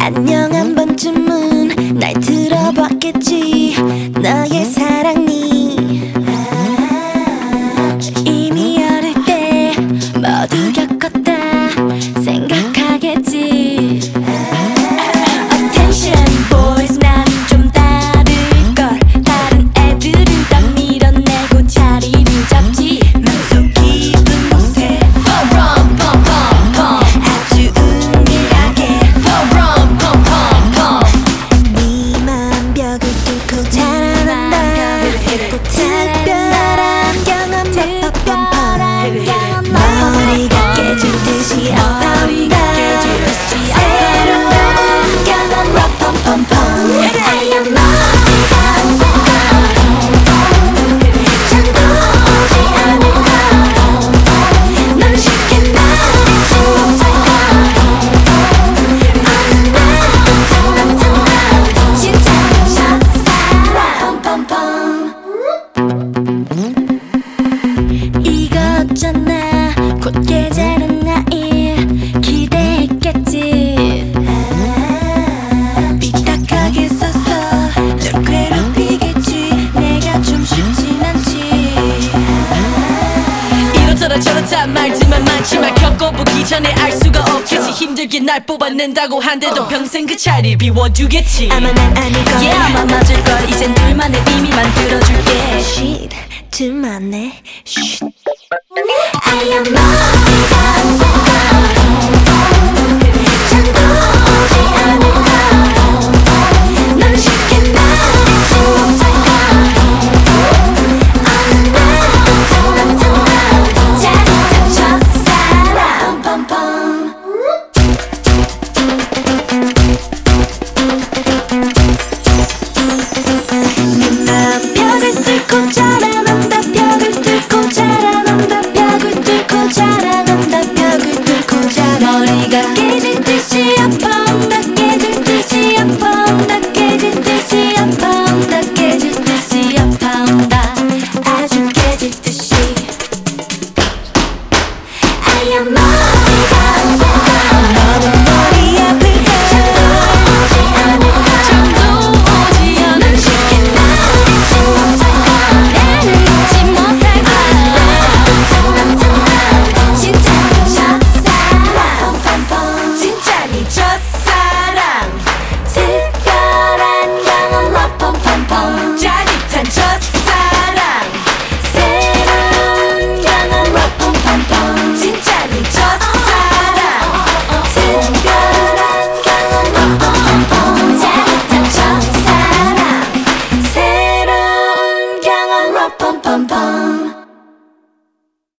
안녕 한 번쯤은 날 들어봤겠지. 싼 말지만 많지만 겪어보기 전에 알 수가 없겠지. 힘들게 날 뽑아낸다고 한데도 어. 평생 그 차를 비워두겠지. 아마 난 아닐 걸 y 아마 맞을 걸. 이젠 둘만의 비밀 만들어줄게. Shit 둘만의 Shit. I am not